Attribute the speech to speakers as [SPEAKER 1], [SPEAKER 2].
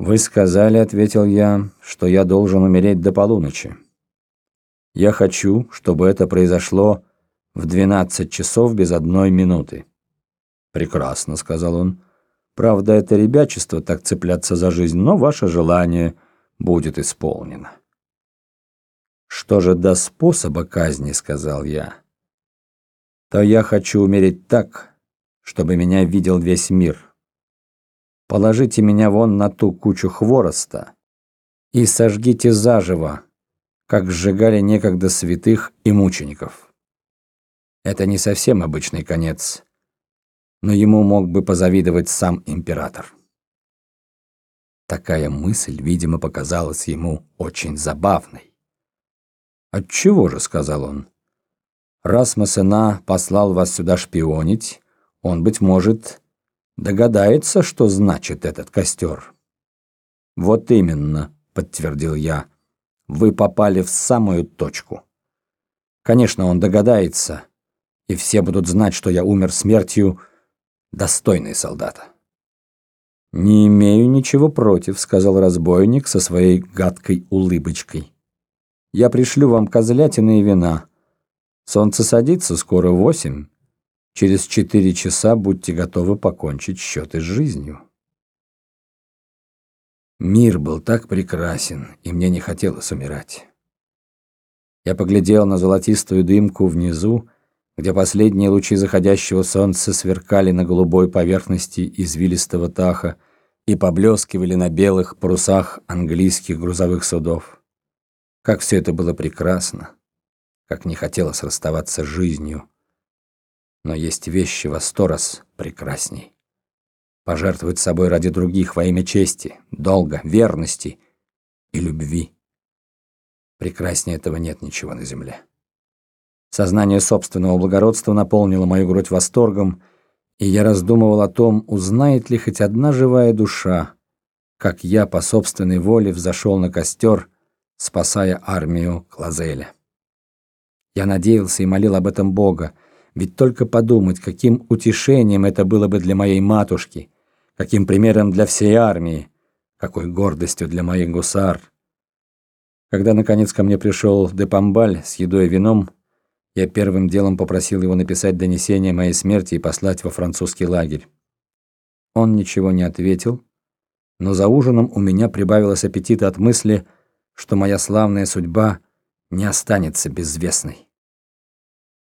[SPEAKER 1] «Вы сказали, — ответил я, — что я должен умереть до полуночи. Я хочу, чтобы это произошло в 12 часов без одной минуты». «Прекрасно», — сказал он. «Правда, это ребячество так цепляться за жизнь, но ваше желание будет исполнено». «Что же до способа казни?» — сказал я. «То я хочу умереть так, чтобы меня видел весь мир». Положите меня вон на ту кучу хвороста и сожгите заживо, как сжигали некогда святых и мучеников. Это не совсем обычный конец, но ему мог бы позавидовать сам император. Такая мысль, видимо, показалась ему очень забавной. «Отчего же?» — сказал он. «Раз Массена послал вас сюда шпионить, он, быть может, догадается, что значит этот костер. Вот именно, подтвердил я. Вы попали в самую точку. Конечно, он догадается, и все будут знать, что я умер смертью достойной солдата. «Не имею ничего против», — сказал разбойник со своей гадкой улыбочкой. «Я пришлю вам козлятины и вина. Солнце садится, скоро восемь. Через четыре часа будьте готовы покончить счеты с жизнью. Мир был так прекрасен, и мне не хотелось умирать. Я поглядел на золотистую дымку внизу, где последние лучи заходящего солнца сверкали на голубой поверхности извилистого таха и поблескивали на белых парусах английских грузовых судов. Как все это было прекрасно, как не хотелось расставаться с жизнью, но есть вещи во сто раз прекрасней. Пожертвовать собой ради других во имя чести, долга, верности и любви. Прекраснее этого нет ничего на земле. Сознание собственного благородства наполнило мою грудь восторгом, и я раздумывал о том, узнает ли хоть одна живая душа, как я по собственной воле взошел на костер, спасая армию Клазеля. Я надеялся и молил об этом Бога, ведь только подумать, каким утешением это было бы для моей матушки, каким примером для всей армии, какой гордостью для моих гусар. Когда, наконец, ко мне пришел Депамбаль с едой и вином, я первым делом попросил его написать донесение моей смерти и послать во французский лагерь. Он ничего не ответил, но за ужином у меня прибавилось аппетита от мысли, что моя славная судьба не останется безвестной.